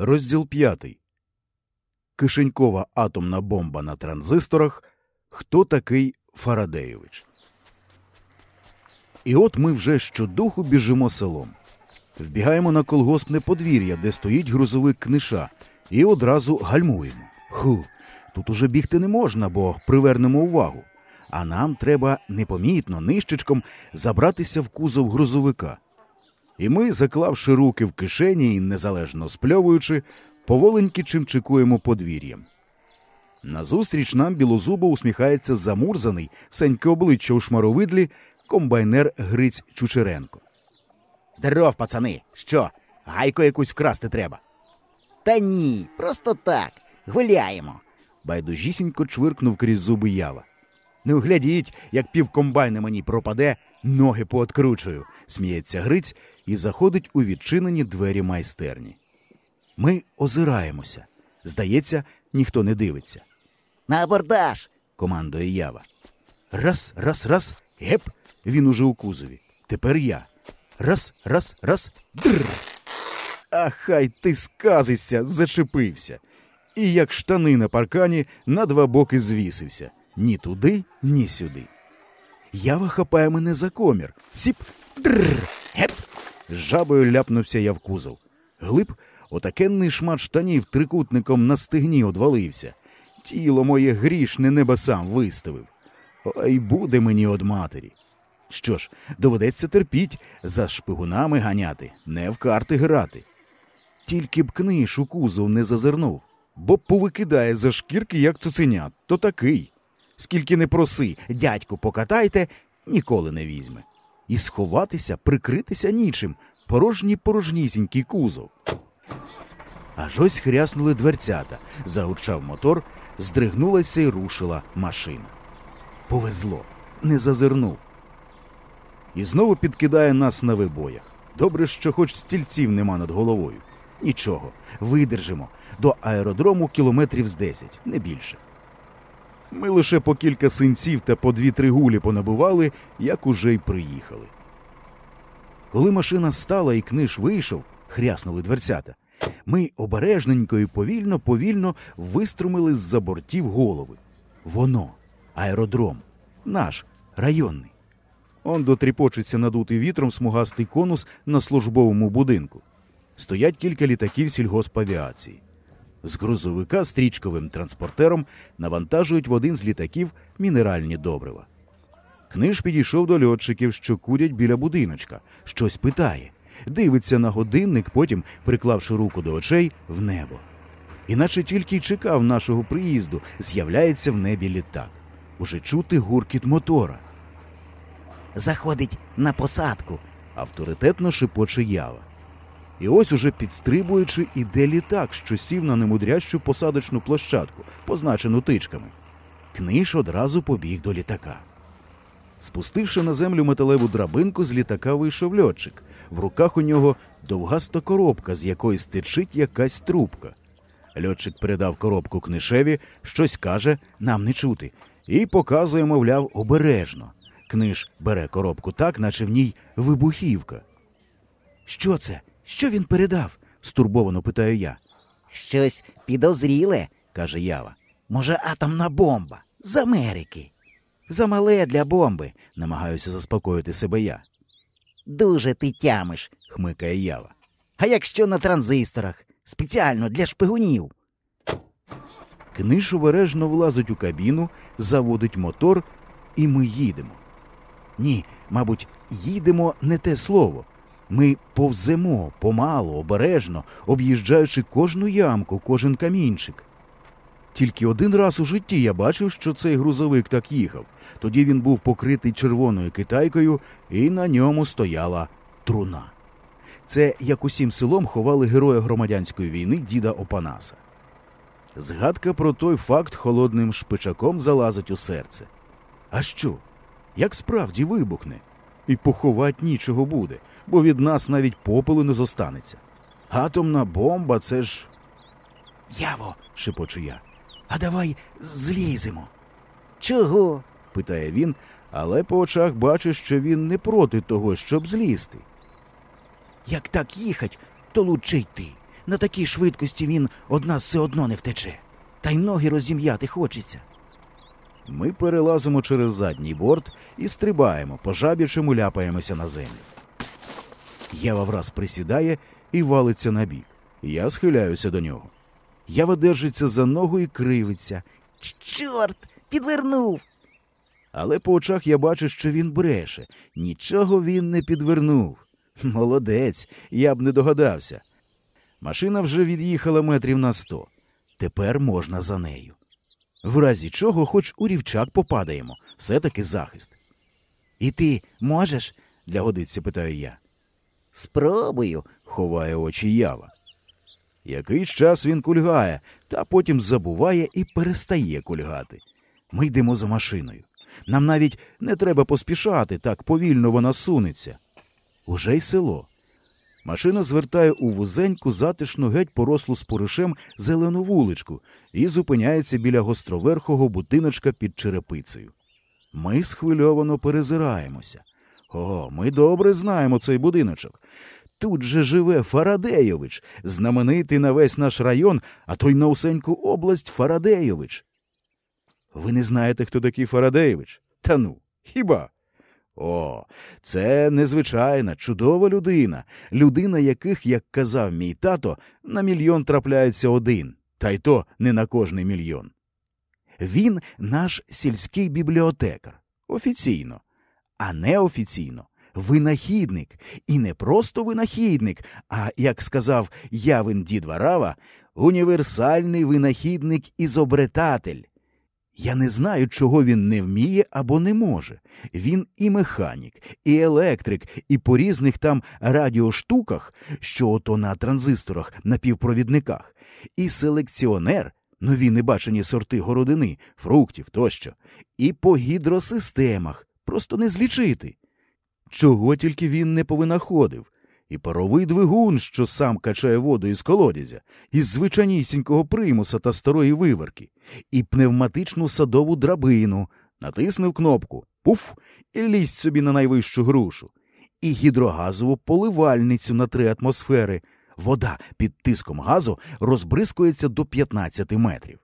Розділ п'ятий. Кишенькова атомна бомба на транзисторах. Хто такий Фарадеєвич? І от ми вже щодуху біжимо селом. Вбігаємо на колгоспне подвір'я, де стоїть грузовик книша, і одразу гальмуємо. Ху, тут уже бігти не можна, бо привернемо увагу. А нам треба непомітно нищечком забратися в кузов грузовика. І ми, заклавши руки в кишені і незалежно спльовуючи, поволеньки чимчикуємо подвір'ям. Назустріч нам білозубо усміхається замурзаний, сеньке обличчя у шмаровидлі, комбайнер Гриць Чучеренко. Здоров, пацани. Що, гайко якусь вкрасти треба? Та ні, просто так. Гуляємо. Байдужісінько чвиркнув крізь зуби ява. Не углядіть, як пів комбайна мені пропаде, ноги пооткручую, сміється Гриць і заходить у відчинені двері майстерні. Ми озираємося. Здається, ніхто не дивиться. На абордаж. командує ява. Раз, раз, раз, геп. Він уже у кузові. Тепер я. Раз, раз, раз. Др. А хай ти сказися, зачепився. І як штани на паркані на два боки звісився. Ні туди, ні сюди. Ява хапає мене за комір. Сіп. Др. Геп. З жабою ляпнувся я в кузов. Глип, отакенний шмат штанів трикутником на стегні одвалився. Тіло моє грішне небо сам виставив. Ой, буде мені од матері. Що ж, доведеться терпіть, за шпигунами ганяти, не в карти грати. Тільки б Книш у кузов не зазирнув, бо повикидає за шкірки, як цуценят, то такий. Скільки не проси, дядьку, покатайте, ніколи не візьме. І сховатися, прикритися нічим, порожній порожнісінький кузов. Аж ось хряснули дверцята, загучав мотор, здригнулася й рушила машина. Повезло, не зазирнув. І знову підкидає нас на вибоях. Добре, що хоч стільців нема над головою. Нічого, видержимо. До аеродрому кілометрів з десять, не більше. Ми лише по кілька синців та по дві-три гулі понабивали, як уже й приїхали. Коли машина стала і книж вийшов, хряснули дверцята. Ми обережненько і повільно, повільно виструмили з-за бортів голови. Воно, аеродром, наш районний. Он дотріпочеться надутий вітром смугастий конус на службовому будинку. Стоять кілька літаків сільгоспавіації. З грузовика стрічковим транспортером навантажують в один з літаків мінеральні добрива. Книж підійшов до льотчиків, що курять біля будиночка, щось питає, дивиться на годинник, потім, приклавши руку до очей, в небо. Іначе тільки й чекав нашого приїзду, з'являється в небі літак. Уже чути гуркіт мотора. Заходить на посадку. Авторитетно шепоче ява. І ось уже підстрибуючи, іде літак, що сів на немудрящу посадочну площадку, позначену тичками. Книж одразу побіг до літака. Спустивши на землю металеву драбинку, з літака вийшов льотчик. В руках у нього довгаста коробка, з якої стичить якась трубка. Льотчик передав коробку книшеві, щось каже, нам не чути, і показує, мовляв, обережно. Книж бере коробку так, наче в ній вибухівка. Що це? Що він передав? стурбовано питаю я. Щось підозріле. каже Ява. Може, атомна бомба з Америки. Замале для бомби, намагаюся заспокоїти себе я, Дуже ти тямиш. хмикає Ява. А якщо на транзисторах? Спеціально для шпигунів. Книж обережно влазить у кабіну, заводить мотор, і ми їдемо. Ні, мабуть, їдемо не те слово. Ми повземо помалу, обережно, об'їжджаючи кожну ямку, кожен камінчик. Тільки один раз у житті я бачив, що цей грузовик так їхав. Тоді він був покритий червоною китайкою, і на ньому стояла труна. Це як усім селом ховали героя громадянської війни діда Опанаса. Згадка про той факт холодним шпичаком залазить у серце. А що? Як справді вибухне? І поховать нічого буде, бо від нас навіть попелу не зостанеться. Атомна бомба це ж. Яво, шепочу я. А давай зліземо. Чого? питає він, але по очах бачу, що він не проти того, щоб злізти. Як так їхать, то лучше йти. На такій швидкості він од нас все одно не втече. Та й ноги розім'яти хочеться. Ми перелазимо через задній борт і стрибаємо, по жабічому ляпаємося на землю. Ява враз присідає і валиться на бік. Я схиляюся до нього. Ява держиться за ногу і кривиться, Чорт, підвернув. але по очах я бачу, що він бреше. Нічого він не підвернув. Молодець, я б не догадався. Машина вже від'їхала метрів на сто. Тепер можна за нею. В разі чого, хоч у рівчак попадаємо, все таки захист. І ти можеш? Для годиться, питаю я. Спробую. Ховає очі ява. Якийсь час він кульгає, та потім забуває і перестає кульгати. Ми йдемо за машиною. Нам навіть не треба поспішати, так повільно вона сунеться. Уже й село. Машина звертає у вузеньку, затишну, геть порослу споришем зелену вуличку і зупиняється біля гостроверхого будиночка під черепицею. Ми схвильовано перезираємося. О, ми добре знаємо цей будиночок. Тут же живе Фарадейович, знаменитий на весь наш район, а то й на усеньку область Фарадейович. Ви не знаєте, хто такий Фарадейович? Та ну, хіба? О, це незвичайна, чудова людина, людина яких, як казав мій тато, на мільйон трапляється один, та й то не на кожний мільйон. Він наш сільський бібліотекар, офіційно, а неофіційно винахідник, і не просто винахідник, а, як сказав Явин дід Варава, універсальний винахідник ізобретатель. Я не знаю, чого він не вміє або не може. Він і механік, і електрик, і по різних там радіоштуках, що ото на транзисторах, на півпровідниках, і селекціонер, нові небачені сорти городини, фруктів тощо, і по гідросистемах, просто не злічити. Чого тільки він не повинаходив, і паровий двигун, що сам качає воду із колодязя, із звичайнісінького примуса та старої виварки, і пневматичну садову драбину, натиснув кнопку пуф, і лізь собі на найвищу грушу, і гідрогазову поливальницю на три атмосфери. Вода під тиском газу розбризкується до 15 метрів.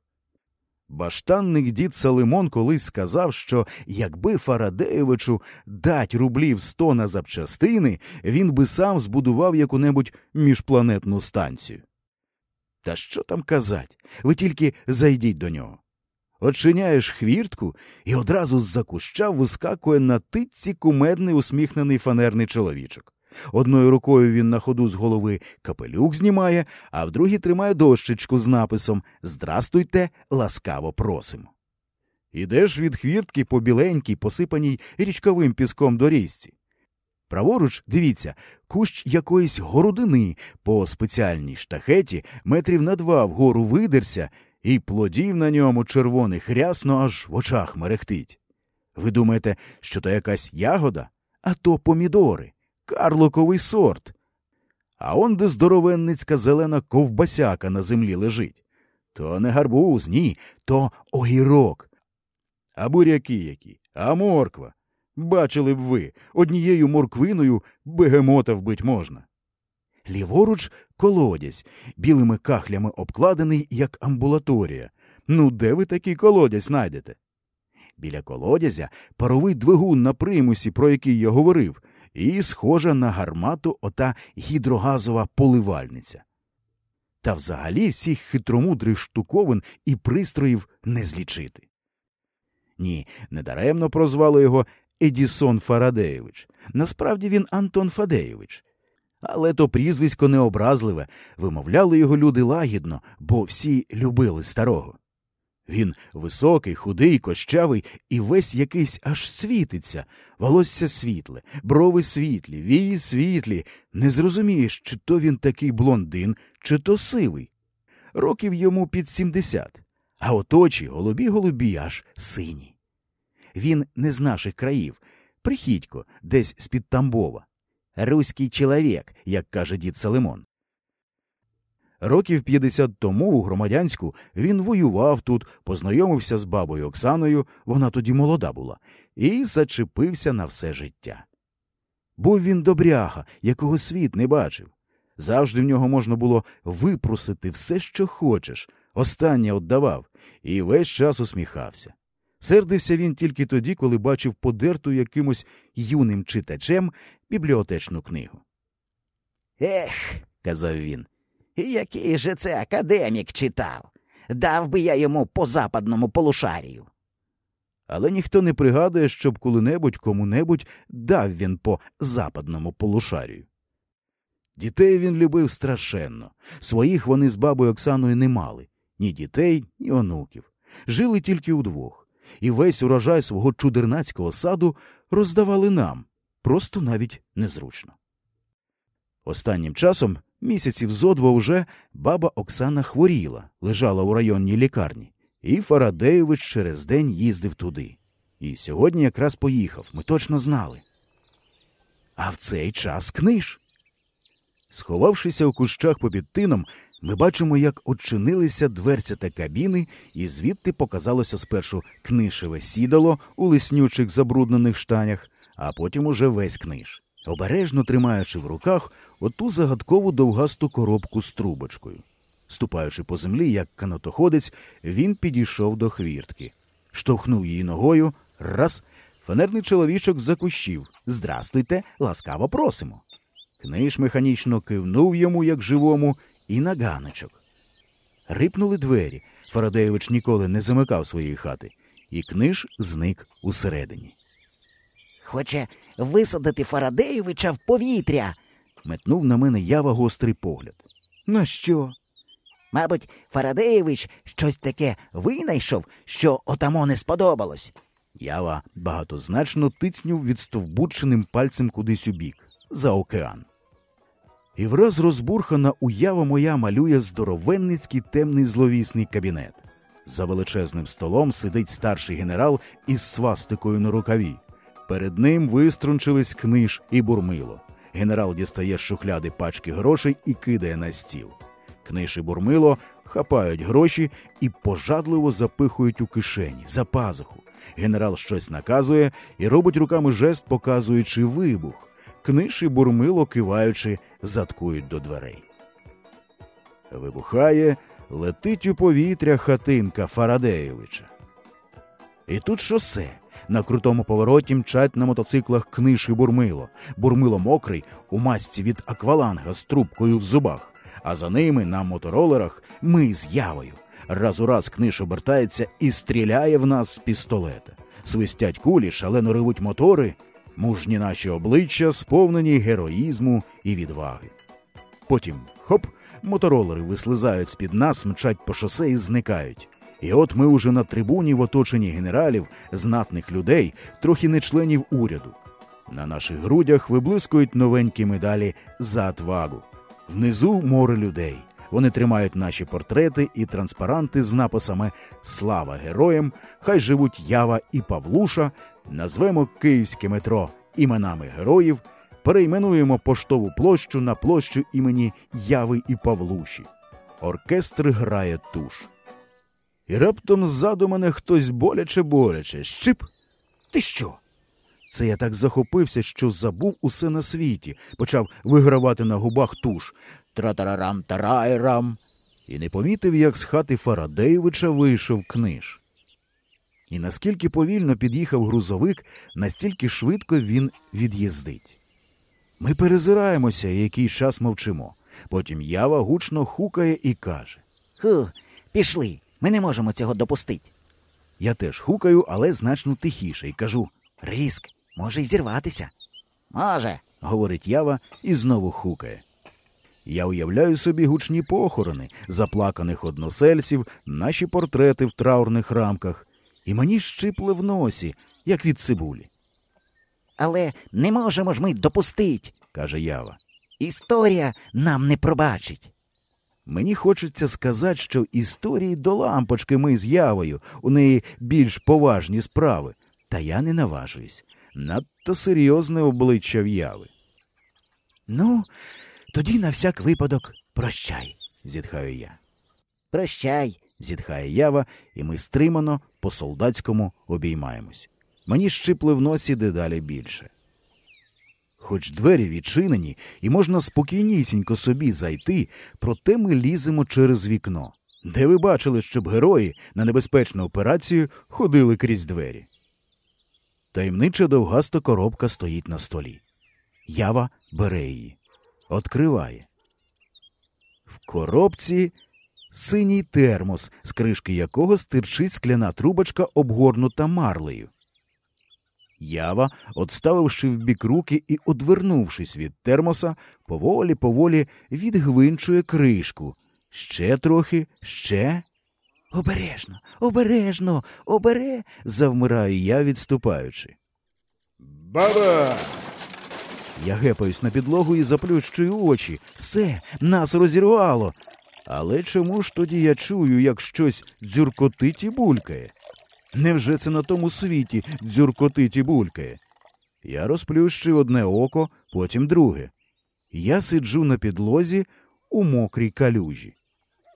Баштанник дід Салимон колись сказав, що якби Фарадеєвичу дать рублів сто на запчастини, він би сам збудував яку-небудь міжпланетну станцію. Та що там казать? Ви тільки зайдіть до нього. Очиняєш хвіртку, і одразу з-за куща вискакує на титці кумедний усміхнений фанерний чоловічок. Одною рукою він на ходу з голови капелюх знімає, а в другій тримає дощечку з написом Здрастуйте, ласкаво просимо. Ідеш від хвіртки по біленькій, посипаній річковим піском доріжці. Праворуч, дивіться, кущ якоїсь городини по спеціальній штахеті метрів на два вгору видерся, і плодів на ньому червоних рясно аж в очах мерехтить. Ви думаєте, що то якась ягода? А то помідори карлоковий сорт. А он де здоровенницька зелена ковбасяка на землі лежить. То не гарбуз, ні, то огірок. А буряки які, а морква. Бачили б ви, однією морквиною бегемота вбить можна. Ліворуч колодязь, білими кахлями обкладений, як амбулаторія. Ну, де ви такий колодязь знайдете? Біля колодязя паровий двигун на примусі, про який я говорив, і схожа на гармату ота гідрогазова поливальниця. Та взагалі всіх хитромудрих штуковин і пристроїв не злічити. Ні, недаремно прозвали його Едісон Фарадеєвич. Насправді він Антон Фадеєвич. Але то прізвисько необразливе, вимовляли його люди лагідно, бо всі любили старого. Він високий, худий, кощавий і весь якийсь аж світиться, волосся світле, брови світлі, вії світлі. Не зрозумієш, чи то він такий блондин, чи то сивий. Років йому під сімдесят, а от очі голубі голубі аж сині. Він не з наших країв, прихідько, десь з-під Тамбова. Руський чоловік, як каже дід Салимон. Років 50 тому у громадянську він воював тут, познайомився з бабою Оксаною, вона тоді молода була, і зачепився на все життя. Був він добряга, якого світ не бачив. Завжди в нього можна було випросити все, що хочеш. Останнє отдавав, і весь час усміхався. Сердився він тільки тоді, коли бачив подерту якимось юним читачем бібліотечну книгу. Ех, казав він, який же це академік читав. Дав би я йому по западному полушарію. Але ніхто не пригадує, щоб коли-небудь кому-небудь дав він по западному полушарію. Дітей він любив страшенно. Своїх вони з бабою Оксаною не мали ні дітей, ні онуків. Жили тільки удвох, і весь урожай свого чудернацького саду роздавали нам, просто навіть незручно. Останнім часом, місяців зо два уже, баба Оксана хворіла, лежала у районній лікарні, і Фарадеєвич через день їздив туди. І сьогодні якраз поїхав, ми точно знали. А в цей час книж. Сховавшися у кущах попід тином, ми бачимо, як очинилися дверця та кабіни, і звідти показалося спершу книшеве сідало у лиснючих забруднених штанях, а потім уже весь книж, обережно тримаючи в руках оту загадкову довгасту коробку з трубочкою. Ступаючи по землі, як канатоходець, він підійшов до хвіртки, штовхнув її ногою, раз, фанерний чоловічок закущів. Здрастуйте, ласкаво просимо. Книж механічно кивнув йому, як живому, і на ганочок. Рипнули двері. Фарадеєвич ніколи не замикав своєї хати, і книж зник усередині. Хоче висадити Фарадеєвича в повітря. Метнув на мене ява гострий погляд. На що? Мабуть, Фарадеєвич щось таке винайшов, що отамо не сподобалось. Ява багатозначно тицнюв відстовбученим пальцем кудись у бік, за океан. І враз розбурхана уява моя малює здоровенницький темний зловісний кабінет. За величезним столом сидить старший генерал із свастикою на рукаві. Перед ним виструнчились книж і бурмило. Генерал дістає з шухляди пачки грошей і кидає на стіл. Книж і бурмило хапають гроші і пожадливо запихують у кишені, за пазуху. Генерал щось наказує і робить руками жест, показуючи вибух. Книж і бурмило, киваючи, заткують до дверей. Вибухає, летить у повітря хатинка Фарадеєвича. І тут шосе. На крутому повороті мчать на мотоциклах книж і бурмило. Бурмило мокрий, у масці від акваланга з трубкою в зубах, а за ними на моторолерах ми з явою. Раз у раз книж обертається і стріляє в нас з пістолета. Свистять кулі, шалено ривуть мотори, мужні наші обличчя сповнені героїзму і відваги. Потім хоп, моторолери вислизають з-під нас, мчать по шосе і зникають. І от ми уже на трибуні в оточенні генералів, знатних людей, трохи не членів уряду. На наших грудях виблискують новенькі медалі за отвагу. Внизу море людей. Вони тримають наші портрети і транспаранти з написами Слава героям! Хай живуть Ява і Павлуша. Назвемо київське метро іменами героїв, перейменуємо поштову площу на площу імені Яви і Павлуші. Оркестр грає туш. І раптом ззаду мене хтось боляче боляче. Щип. Ти що? Це я так захопився, що забув усе на світі, почав вигравати на губах туш. Тратарарам тарайрам. І не помітив, як з хати Фарадеєвича вийшов книж. І наскільки повільно під'їхав грузовик, настільки швидко він від'їздить. Ми перезираємося який час мовчимо. Потім ява гучно хукає і каже. Ху, пішли. Ми не можемо цього допустити. Я теж хукаю, але значно тихіше, і кажу Риск може й зірватися. Може. говорить ява і знову хукає. Я уявляю собі гучні похорони, заплаканих односельців, наші портрети в траурних рамках, і мені щипле в носі, як від цибулі, Але не можемо ж ми допустити. каже ява. Історія нам не пробачить. Мені хочеться сказати, що історії до лампочки ми з явою, у неї більш поважні справи, та я не наважуюсь. Надто серйозне обличчя в яви. Ну, тоді на всяк випадок прощай, зітхаю я. Прощай. Зітхає ява, і ми стримано по солдатському обіймаємось. Мені щипле в носі дедалі більше. Хоч двері відчинені, і можна спокійнісінько собі зайти, проте ми ліземо через вікно. Де ви бачили, щоб герої на небезпечну операцію ходили крізь двері? Таємнича довгаста коробка стоїть на столі. Ява бере її, откриває. В коробці синій термос, з кришки якого стирчить скляна трубочка, обгорнута марлею. Ява, отставивши вбік руки і одвернувшись від термоса, поволі поволі відгвинчує кришку. Ще трохи, ще. Обережно, обережно, обере. завмираю я, відступаючи. Баба. Я гепаюсь на підлогу і заплющую очі. Все, нас розірвало. Але чому ж тоді я чую, як щось дзюркотить і булькає? Невже це на тому світі дзюркотить і булькає? Я розплющив одне око, потім друге. Я сиджу на підлозі у мокрій калюжі.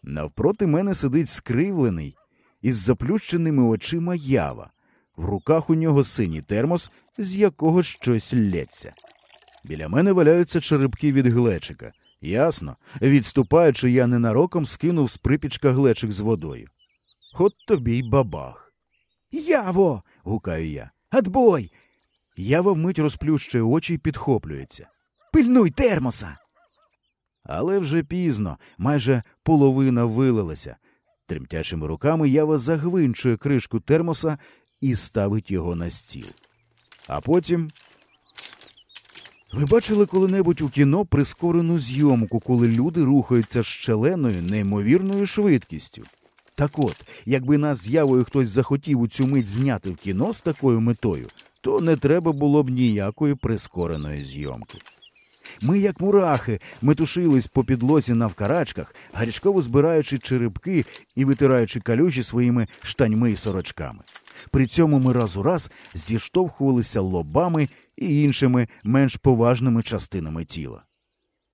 Навпроти мене сидить скривлений із заплющеними очима ява. В руках у нього синій термос, з якого щось лється. Біля мене валяються черепки від глечика. Ясно, відступаючи, я ненароком скинув з припічка глечик з водою. От тобі й бабах. Яво. гукаю я. Отбой. Ява вмить розплющує очі і підхоплюється. Пильнуй термоса. Але вже пізно, майже половина вилилася. Тремтячими руками ява загвинчує кришку термоса і ставить його на стіл. А потім. Ви бачили коли-небудь у кіно прискорену зйомку, коли люди рухаються з шаленою, неймовірною швидкістю? Так от, якби нас з явою хтось захотів у цю мить зняти в кіно з такою метою, то не треба було б ніякої прискореної зйомки. Ми, як мурахи, метушились по підлозі навкарачках, гарячково збираючи черепки і витираючи калюжі своїми штаньми і сорочками. При цьому ми раз у раз зіштовхувалися лобами і іншими менш поважними частинами тіла.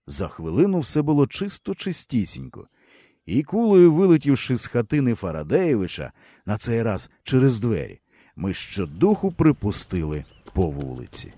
За хвилину все було чисто чистісінько, і кулею, вилетівши з хатини Фарадеєвича, на цей раз через двері, ми щодуху припустили по вулиці.